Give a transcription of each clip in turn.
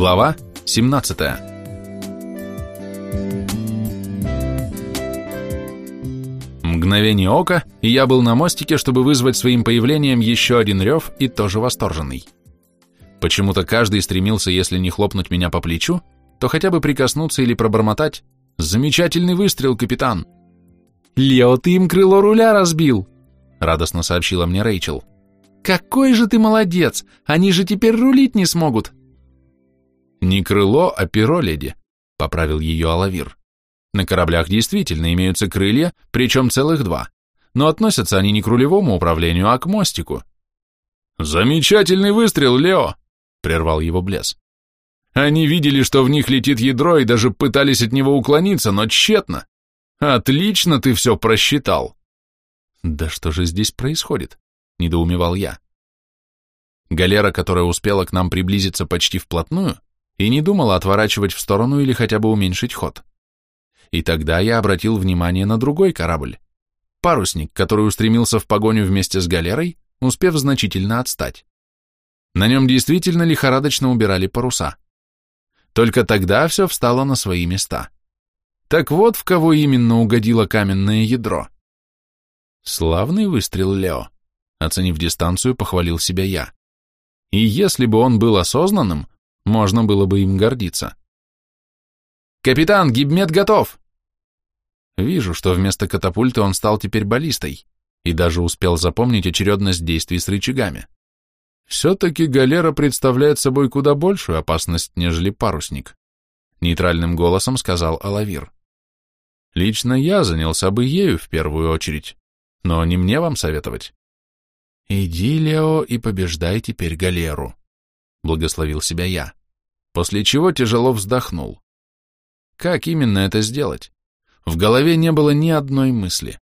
Глава 17 Мгновение ока, и я был на мостике, чтобы вызвать своим появлением еще один рев и тоже восторженный. Почему-то каждый стремился, если не хлопнуть меня по плечу, то хотя бы прикоснуться или пробормотать «Замечательный выстрел, капитан!» «Лео, ты им крыло руля разбил!» — радостно сообщила мне Рэйчел. «Какой же ты молодец! Они же теперь рулить не смогут!» «Не крыло, а перо, леди», — поправил ее Алавир. «На кораблях действительно имеются крылья, причем целых два, но относятся они не к рулевому управлению, а к мостику». «Замечательный выстрел, Лео!» — прервал его Блес. «Они видели, что в них летит ядро, и даже пытались от него уклониться, но тщетно. Отлично ты все просчитал!» «Да что же здесь происходит?» — недоумевал я. Галера, которая успела к нам приблизиться почти вплотную, и не думала отворачивать в сторону или хотя бы уменьшить ход. И тогда я обратил внимание на другой корабль. Парусник, который устремился в погоню вместе с галерой, успев значительно отстать. На нем действительно лихорадочно убирали паруса. Только тогда все встало на свои места. Так вот, в кого именно угодило каменное ядро. Славный выстрел, Лео. Оценив дистанцию, похвалил себя я. И если бы он был осознанным, можно было бы им гордиться. «Капитан, гибмет готов!» Вижу, что вместо катапульты он стал теперь баллистой и даже успел запомнить очередность действий с рычагами. Все-таки галера представляет собой куда большую опасность, нежели парусник, нейтральным голосом сказал Алавир. Лично я занялся бы ею в первую очередь, но не мне вам советовать. Иди, Лео, и побеждай теперь галеру, благословил себя я после чего тяжело вздохнул. Как именно это сделать? В голове не было ни одной мысли.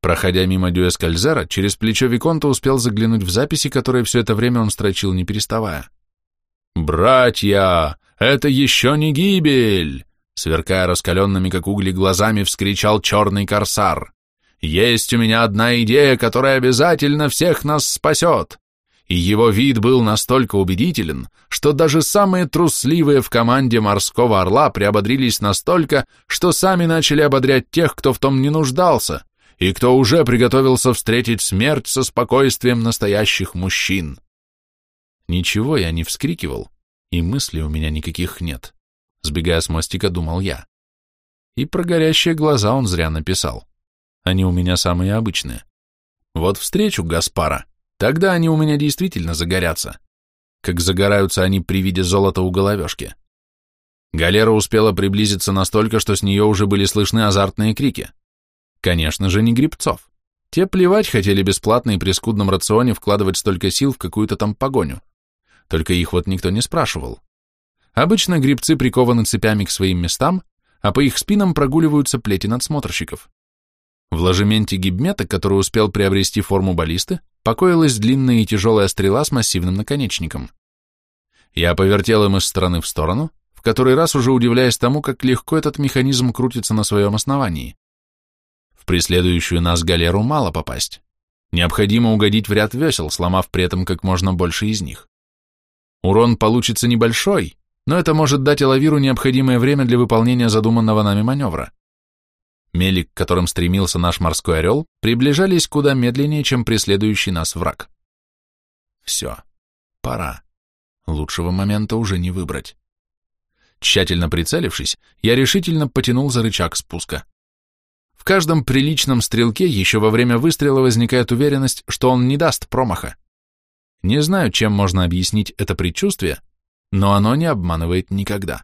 Проходя мимо Дюэскальзера, через плечо Виконта успел заглянуть в записи, которые все это время он строчил, не переставая. «Братья, это еще не гибель!» Сверкая раскаленными, как угли, глазами, вскричал черный корсар. «Есть у меня одна идея, которая обязательно всех нас спасет и его вид был настолько убедителен, что даже самые трусливые в команде морского орла приободрились настолько, что сами начали ободрять тех, кто в том не нуждался, и кто уже приготовился встретить смерть со спокойствием настоящих мужчин. Ничего я не вскрикивал, и мыслей у меня никаких нет, сбегая с мостика, думал я. И про горящие глаза он зря написал. Они у меня самые обычные. Вот встречу Гаспара — Тогда они у меня действительно загорятся, как загораются они при виде золота у головешки. Галера успела приблизиться настолько, что с нее уже были слышны азартные крики. Конечно же, не грибцов. Те плевать хотели бесплатно и при скудном рационе вкладывать столько сил в какую-то там погоню. Только их вот никто не спрашивал. Обычно грибцы прикованы цепями к своим местам, а по их спинам прогуливаются плети надсмотрщиков. В ложементе гибмета, который успел приобрести форму баллисты, покоилась длинная и тяжелая стрела с массивным наконечником. Я повертел им из стороны в сторону, в который раз уже удивляясь тому, как легко этот механизм крутится на своем основании. В преследующую нас галеру мало попасть. Необходимо угодить в ряд весел, сломав при этом как можно больше из них. Урон получится небольшой, но это может дать Элавиру необходимое время для выполнения задуманного нами маневра. Мели, к которым стремился наш морской орел, приближались куда медленнее, чем преследующий нас враг. Все, пора. Лучшего момента уже не выбрать. Тщательно прицелившись, я решительно потянул за рычаг спуска. В каждом приличном стрелке еще во время выстрела возникает уверенность, что он не даст промаха. Не знаю, чем можно объяснить это предчувствие, но оно не обманывает никогда.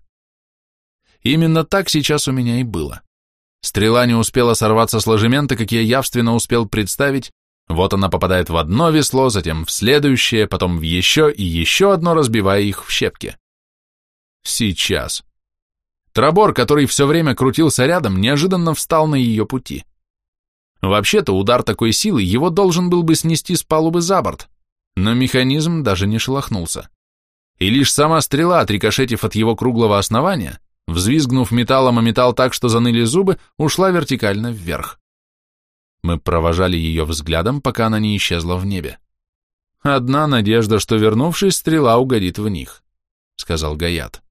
Именно так сейчас у меня и было. Стрела не успела сорваться с ложемента, как я явственно успел представить, вот она попадает в одно весло, затем в следующее, потом в еще и еще одно, разбивая их в щепки. Сейчас. Трабор, который все время крутился рядом, неожиданно встал на ее пути. Вообще-то удар такой силы его должен был бы снести с палубы за борт, но механизм даже не шелохнулся. И лишь сама стрела, отрикошетив от его круглого основания, взвизгнув металлом о металл так, что заныли зубы, ушла вертикально вверх. Мы провожали ее взглядом, пока она не исчезла в небе. Одна надежда, что, вернувшись, стрела угодит в них. сказал Гаят.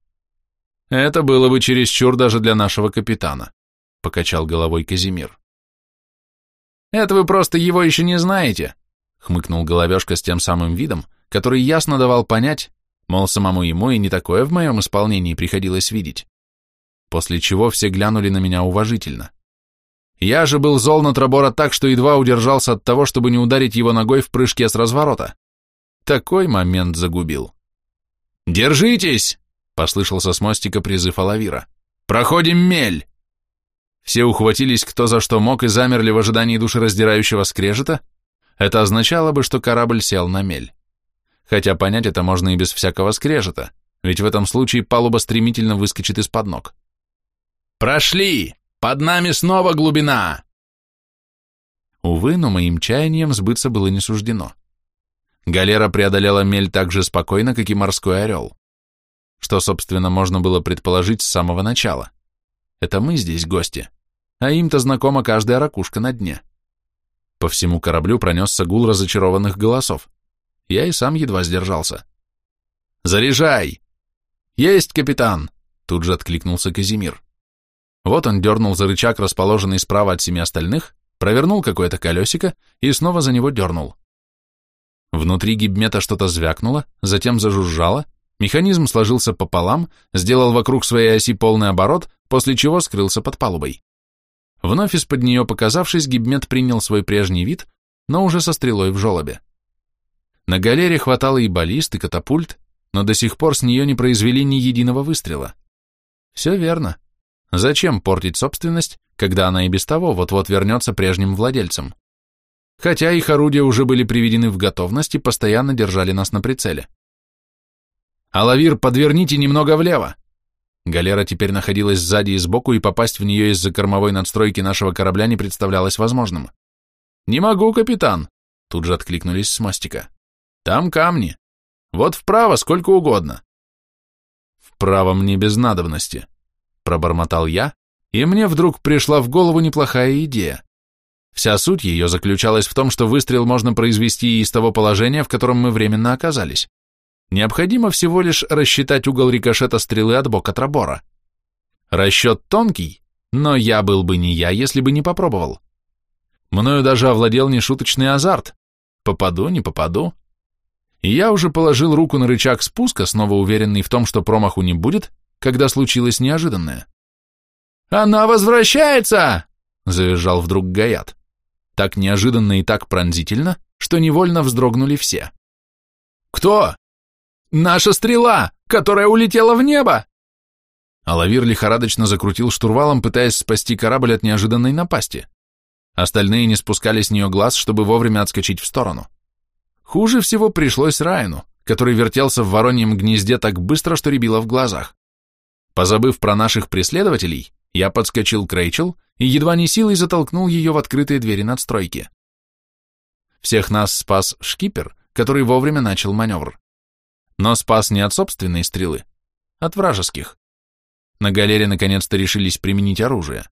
Это было бы чересчур даже для нашего капитана, покачал головой Казимир. Это вы просто его еще не знаете, хмыкнул Головешка с тем самым видом, который ясно давал понять, мол, самому ему и не такое в моем исполнении приходилось видеть. После чего все глянули на меня уважительно. Я же был зол на Трабора так, что едва удержался от того, чтобы не ударить его ногой в прыжке с разворота. Такой момент загубил. «Держитесь!» — послышался с мостика призыв Алавира. «Проходим мель!» Все ухватились кто за что мог и замерли в ожидании душераздирающего скрежета. Это означало бы, что корабль сел на мель. Хотя понять это можно и без всякого скрежета, ведь в этом случае палуба стремительно выскочит из-под ног. «Прошли! Под нами снова глубина!» Увы, но моим чаянием сбыться было не суждено. Галера преодолела мель так же спокойно, как и морской орел. Что, собственно, можно было предположить с самого начала. Это мы здесь гости, а им-то знакома каждая ракушка на дне. По всему кораблю пронесся гул разочарованных голосов. Я и сам едва сдержался. «Заряжай!» «Есть, капитан!» Тут же откликнулся Казимир. Вот он дернул за рычаг, расположенный справа от семи остальных, провернул какое-то колесико и снова за него дернул. Внутри гибмета что-то звякнуло, затем зажужжало, механизм сложился пополам, сделал вокруг своей оси полный оборот, после чего скрылся под палубой. Вновь из-под нее показавшись, гибмет принял свой прежний вид, но уже со стрелой в желобе. На галере хватало и баллист, и катапульт, но до сих пор с нее не произвели ни единого выстрела. Все верно. Зачем портить собственность, когда она и без того вот-вот вернется прежним владельцам? хотя их орудия уже были приведены в готовность и постоянно держали нас на прицеле. «Алавир, подверните немного влево!» Галера теперь находилась сзади и сбоку, и попасть в нее из-за кормовой надстройки нашего корабля не представлялось возможным. «Не могу, капитан!» Тут же откликнулись с мостика. «Там камни. Вот вправо сколько угодно». «Вправо мне без надобности», — пробормотал я, и мне вдруг пришла в голову неплохая идея. Вся суть ее заключалась в том, что выстрел можно произвести из того положения, в котором мы временно оказались. Необходимо всего лишь рассчитать угол рикошета стрелы от бока Трабора. Расчет тонкий, но я был бы не я, если бы не попробовал. Мною даже овладел нешуточный азарт. Попаду, не попаду. И я уже положил руку на рычаг спуска, снова уверенный в том, что промаху не будет, когда случилось неожиданное. «Она возвращается!» — завизжал вдруг Гаят так неожиданно и так пронзительно, что невольно вздрогнули все. «Кто?» «Наша стрела, которая улетела в небо!» Алавир лихорадочно закрутил штурвалом, пытаясь спасти корабль от неожиданной напасти. Остальные не спускали с нее глаз, чтобы вовремя отскочить в сторону. Хуже всего пришлось Райну, который вертелся в вороньем гнезде так быстро, что рябило в глазах. Позабыв про наших преследователей, я подскочил к Рэйчел и едва не силой затолкнул ее в открытые двери надстройки. Всех нас спас шкипер, который вовремя начал маневр. Но спас не от собственной стрелы, от вражеских. На галере наконец-то решились применить оружие.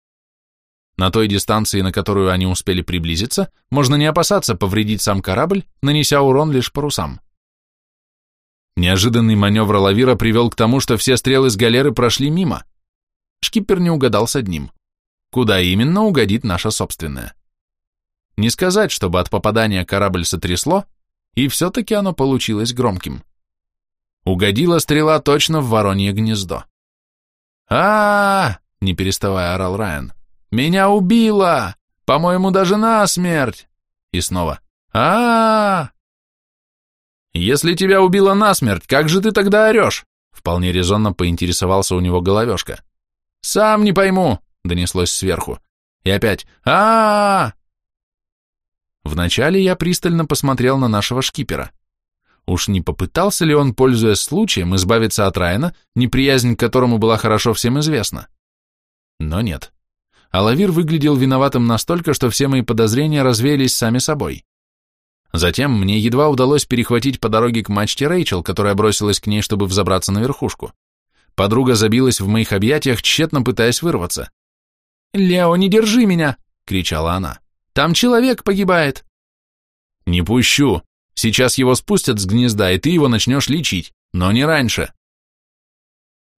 На той дистанции, на которую они успели приблизиться, можно не опасаться повредить сам корабль, нанеся урон лишь парусам. Неожиданный маневр лавира привел к тому, что все стрелы с галеры прошли мимо. Шкипер не угадал с одним. Куда именно угодит наша собственная? Не сказать, чтобы от попадания корабль сотрясло, и все-таки оно получилось громким. Угодила стрела точно в воронье гнездо. а, не переставая орал Райан. «Меня убило! По-моему, даже насмерть!» И снова а, -а, -а «Если тебя убило насмерть, как же ты тогда орешь?» Вполне резонно поинтересовался у него головешка. «Сам не пойму», — донеслось сверху. И опять а, -а, -а Вначале я пристально посмотрел на нашего шкипера. Уж не попытался ли он, пользуясь случаем, избавиться от Райана, неприязнь к которому была хорошо всем известна? Но нет. Алавир выглядел виноватым настолько, что все мои подозрения развеялись сами собой. Затем мне едва удалось перехватить по дороге к мачте Рэйчел, которая бросилась к ней, чтобы взобраться на верхушку. Подруга забилась в моих объятиях, тщетно пытаясь вырваться. «Лео, не держи меня!» — кричала она. «Там человек погибает!» «Не пущу! Сейчас его спустят с гнезда, и ты его начнешь лечить, но не раньше!»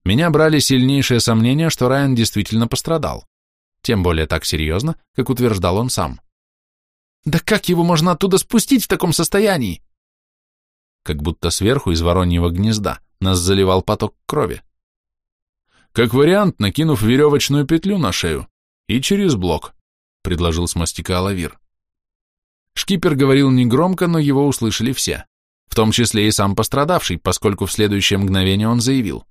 меня брали сильнейшие сомнения, что Райан действительно пострадал. Тем более так серьезно, как утверждал он сам. «Да как его можно оттуда спустить в таком состоянии?» Как будто сверху из вороньего гнезда нас заливал поток крови. Как вариант, накинув веревочную петлю на шею и через блок, предложил с мастика Алавир. Шкипер говорил негромко, но его услышали все, в том числе и сам пострадавший, поскольку в следующее мгновение он заявил.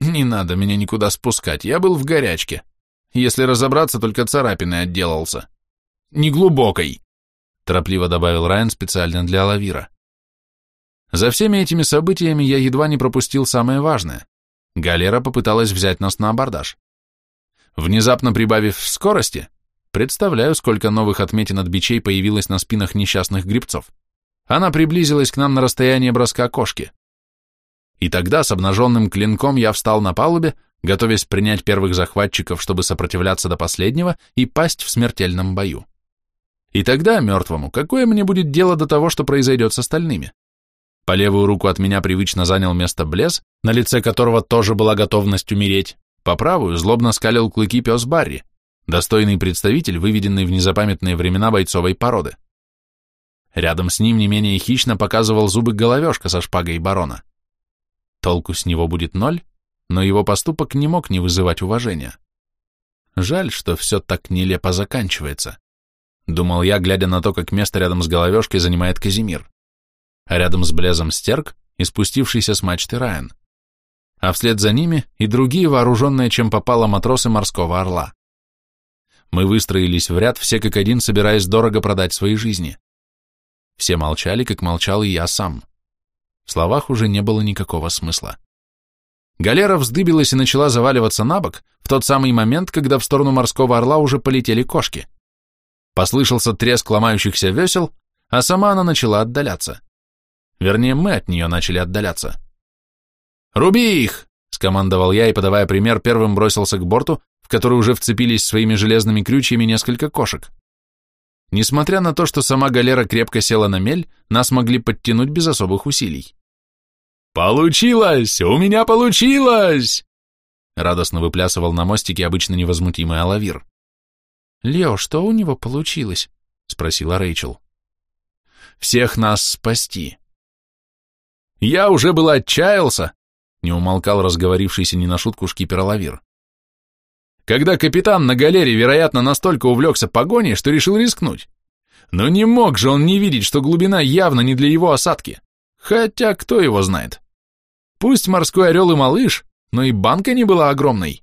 «Не надо меня никуда спускать, я был в горячке. Если разобраться, только царапиной отделался. Неглубокой», — торопливо добавил Райан специально для Алавира. За всеми этими событиями я едва не пропустил самое важное. Галера попыталась взять нас на абордаж. Внезапно прибавив скорости, представляю, сколько новых отметин от бичей появилось на спинах несчастных грибцов. Она приблизилась к нам на расстояние броска кошки. И тогда с обнаженным клинком я встал на палубе, готовясь принять первых захватчиков, чтобы сопротивляться до последнего и пасть в смертельном бою. И тогда, мертвому, какое мне будет дело до того, что произойдет с остальными? По левую руку от меня привычно занял место Блес, на лице которого тоже была готовность умереть. По правую злобно скалил клыки пес Барри, достойный представитель, выведенный в незапамятные времена бойцовой породы. Рядом с ним не менее хищно показывал зубы головешка со шпагой барона. Толку с него будет ноль, но его поступок не мог не вызывать уважения. Жаль, что все так нелепо заканчивается. Думал я, глядя на то, как место рядом с головешкой занимает Казимир а рядом с Блезом Стерк и спустившийся с мачты Райан. А вслед за ними и другие вооруженные, чем попало матросы морского орла. Мы выстроились в ряд, все как один, собираясь дорого продать свои жизни. Все молчали, как молчал и я сам. В словах уже не было никакого смысла. Галера вздыбилась и начала заваливаться на бок в тот самый момент, когда в сторону морского орла уже полетели кошки. Послышался треск ломающихся весел, а сама она начала отдаляться. Вернее, мы от нее начали отдаляться. «Руби их!» — скомандовал я и, подавая пример, первым бросился к борту, в который уже вцепились своими железными крючьями несколько кошек. Несмотря на то, что сама галера крепко села на мель, нас могли подтянуть без особых усилий. «Получилось! У меня получилось!» Радостно выплясывал на мостике обычно невозмутимый Алавир. «Лео, что у него получилось?» — спросила Рэйчел. «Всех нас спасти. Я уже было отчаялся, не умолкал разговорившийся не на шутку шкипер Лавир. Когда капитан на галере, вероятно, настолько увлекся погоней, что решил рискнуть. Но не мог же он не видеть, что глубина явно не для его осадки. Хотя кто его знает. Пусть морской орел и малыш, но и банка не была огромной.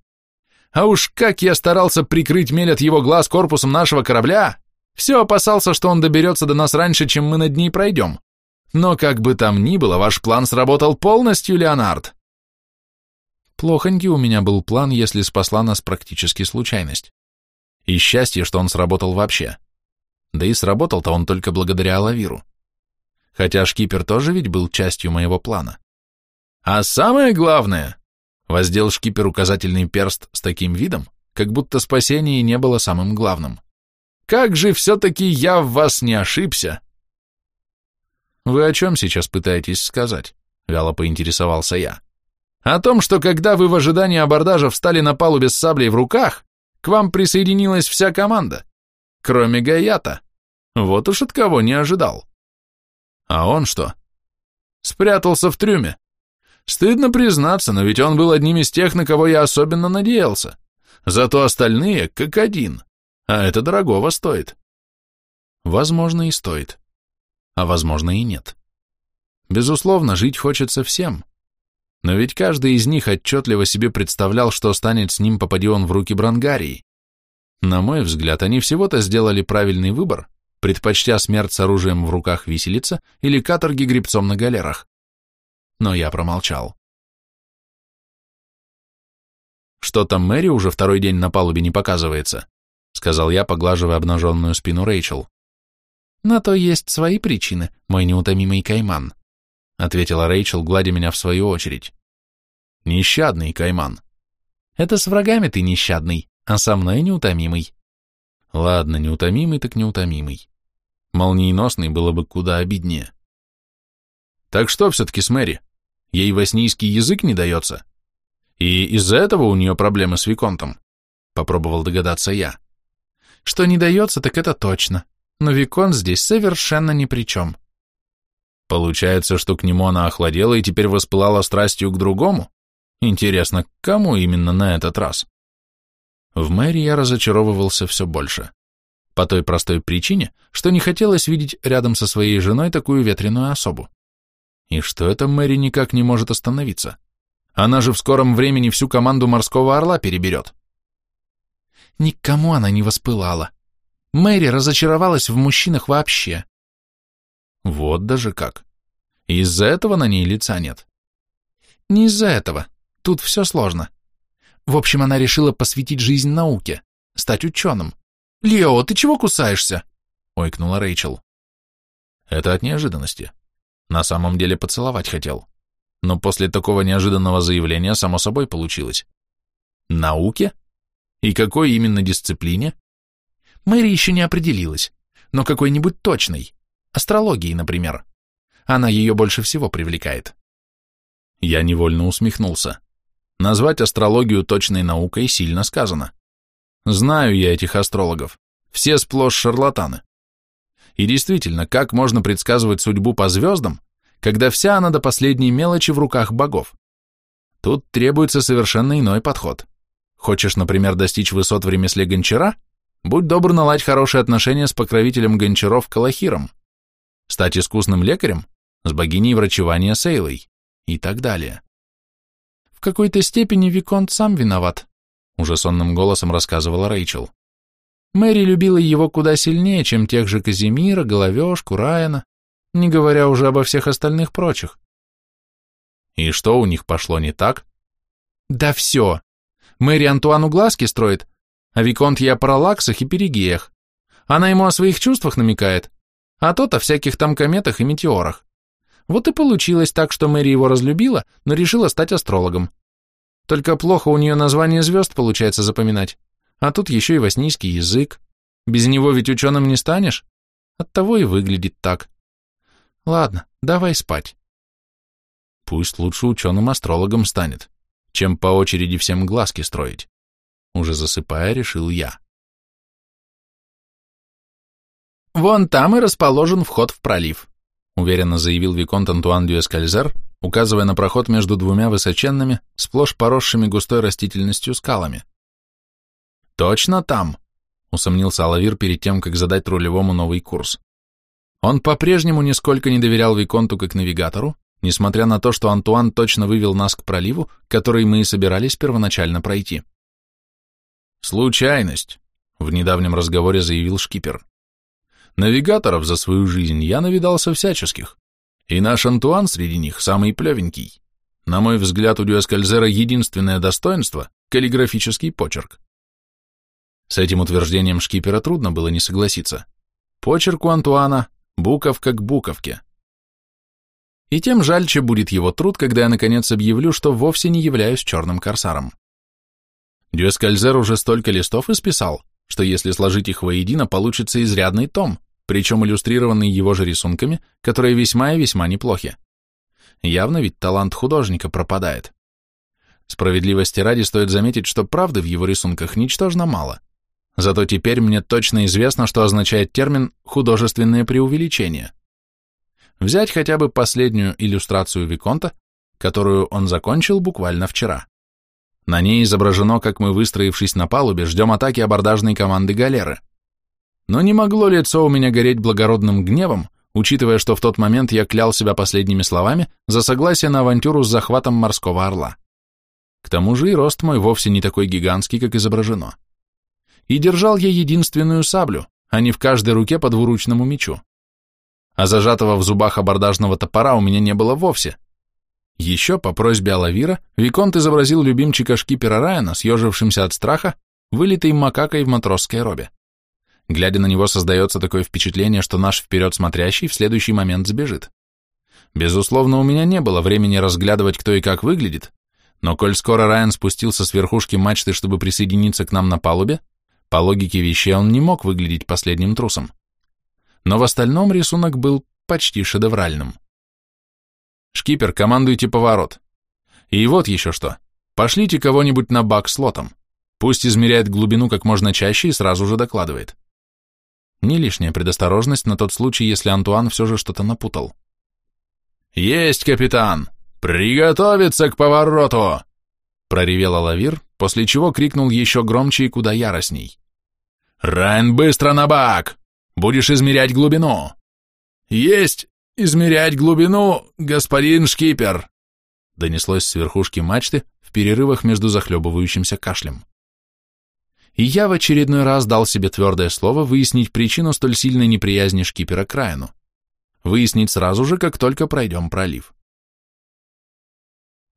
А уж как я старался прикрыть мель от его глаз корпусом нашего корабля, все опасался, что он доберется до нас раньше, чем мы над ней пройдем. Но как бы там ни было, ваш план сработал полностью, Леонард. Плохонький у меня был план, если спасла нас практически случайность. И счастье, что он сработал вообще. Да и сработал-то он только благодаря Алавиру. Хотя шкипер тоже ведь был частью моего плана. А самое главное, воздел шкипер указательный перст с таким видом, как будто спасение не было самым главным. Как же все-таки я в вас не ошибся, «Вы о чем сейчас пытаетесь сказать?» — вяло поинтересовался я. «О том, что когда вы в ожидании абордажа встали на палубе с саблей в руках, к вам присоединилась вся команда, кроме Гаята. Вот уж от кого не ожидал». «А он что?» «Спрятался в трюме. Стыдно признаться, но ведь он был одним из тех, на кого я особенно надеялся. Зато остальные как один, а это дорогого стоит». «Возможно, и стоит», а возможно и нет. Безусловно, жить хочется всем, но ведь каждый из них отчетливо себе представлял, что станет с ним, попади он в руки Брангарии. На мой взгляд, они всего-то сделали правильный выбор, предпочтя смерть с оружием в руках виселица или каторги гребцом на галерах. Но я промолчал. «Что-то Мэри уже второй день на палубе не показывается», сказал я, поглаживая обнаженную спину Рэйчел. «На то есть свои причины, мой неутомимый кайман», ответила Рэйчел, гладя меня в свою очередь. «Нещадный кайман». «Это с врагами ты нещадный, а со мной неутомимый». «Ладно, неутомимый так неутомимый. Молниеносный было бы куда обиднее». «Так что все-таки с Мэри? Ей воснийский язык не дается?» И из-за этого у нее проблемы с Виконтом, попробовал догадаться я. Что не дается, так это точно, но Виконт здесь совершенно ни при чем. Получается, что к нему она охладела и теперь воспылала страстью к другому? Интересно, к кому именно на этот раз? В Мэри я разочаровывался все больше. По той простой причине, что не хотелось видеть рядом со своей женой такую ветреную особу. И что это Мэри никак не может остановиться? Она же в скором времени всю команду морского орла переберет. Никому она не воспылала. Мэри разочаровалась в мужчинах вообще. Вот даже как. Из-за этого на ней лица нет. Не из-за этого. Тут все сложно. В общем, она решила посвятить жизнь науке, стать ученым. «Лео, ты чего кусаешься?» — ойкнула Рэйчел. Это от неожиданности. На самом деле поцеловать хотел. Но после такого неожиданного заявления само собой получилось. Науке? И какой именно дисциплине? Мэри еще не определилась, но какой-нибудь точной. Астрологии, например. Она ее больше всего привлекает. Я невольно усмехнулся. Назвать астрологию точной наукой сильно сказано. Знаю я этих астрологов. Все сплошь шарлатаны. И действительно, как можно предсказывать судьбу по звездам, когда вся она до последней мелочи в руках богов? Тут требуется совершенно иной подход. Хочешь, например, достичь высот в ремесле гончара? Будь добр наладь хорошие отношения с покровителем гончаров Калахиром. Стать искусным лекарем? С богиней врачевания Сейлой. И так далее. В какой-то степени Виконт сам виноват, уже сонным голосом рассказывала Рэйчел. Мэри любила его куда сильнее, чем тех же Казимира, Головешку, Райана, не говоря уже обо всех остальных прочих. И что у них пошло не так? Да все. Мэри Антуану глазки строит, а Виконт ей о параллаксах и перигеях. Она ему о своих чувствах намекает, а тот о всяких там кометах и метеорах. Вот и получилось так, что Мэри его разлюбила, но решила стать астрологом. Только плохо у нее название звезд получается запоминать. А тут еще и воснийский язык. Без него ведь ученым не станешь. Оттого и выглядит так. Ладно, давай спать. Пусть лучше ученым-астрологом станет, чем по очереди всем глазки строить. Уже засыпая, решил я. Вон там и расположен вход в пролив уверенно заявил Виконт Антуан Дюэскальзер, указывая на проход между двумя высоченными, сплошь поросшими густой растительностью скалами. «Точно там!» — усомнился Алавир перед тем, как задать рулевому новый курс. Он по-прежнему нисколько не доверял Виконту как навигатору, несмотря на то, что Антуан точно вывел нас к проливу, который мы и собирались первоначально пройти. «Случайность», — в недавнем разговоре заявил шкипер. Навигаторов за свою жизнь я навидался всяческих, и наш Антуан среди них самый плевенький. На мой взгляд, у Дюэскальзера единственное достоинство — каллиграфический почерк. С этим утверждением шкипера трудно было не согласиться. Почерк у Антуана — буковка к буковке. И тем жальче будет его труд, когда я наконец объявлю, что вовсе не являюсь черным корсаром. Дюэскальзер уже столько листов исписал, что если сложить их воедино, получится изрядный том, причем иллюстрированный его же рисунками, которые весьма и весьма неплохи. Явно ведь талант художника пропадает. Справедливости ради стоит заметить, что правды в его рисунках ничтожно мало. Зато теперь мне точно известно, что означает термин «художественное преувеличение». Взять хотя бы последнюю иллюстрацию Виконта, которую он закончил буквально вчера. На ней изображено, как мы, выстроившись на палубе, ждем атаки абордажной команды галеры. Но не могло лицо у меня гореть благородным гневом, учитывая, что в тот момент я клял себя последними словами за согласие на авантюру с захватом морского орла. К тому же и рост мой вовсе не такой гигантский, как изображено. И держал я единственную саблю, а не в каждой руке по двуручному мечу. А зажатого в зубах абордажного топора у меня не было вовсе. Еще по просьбе Алавира Виконт изобразил любимчика шкипера Райана, съежившимся от страха, вылитой макакой в матросской робе. Глядя на него, создается такое впечатление, что наш вперед смотрящий в следующий момент сбежит. Безусловно, у меня не было времени разглядывать, кто и как выглядит, но коль скоро Райан спустился с верхушки мачты, чтобы присоединиться к нам на палубе, по логике вещей он не мог выглядеть последним трусом. Но в остальном рисунок был почти шедевральным. «Шкипер, командуйте поворот. И вот еще что. Пошлите кого-нибудь на бак с лотом. Пусть измеряет глубину как можно чаще и сразу же докладывает. Не лишняя предосторожность на тот случай, если Антуан все же что-то напутал. «Есть, капитан! Приготовиться к повороту!» проревел Алавир, после чего крикнул еще громче и куда яростней. «Райн, быстро на бак! Будешь измерять глубину!» «Есть! Измерять глубину, господин шкипер!» донеслось с верхушки мачты в перерывах между захлебывающимся кашлем и я в очередной раз дал себе твердое слово выяснить причину столь сильной неприязни шкипера к Райану. Выяснить сразу же, как только пройдем пролив.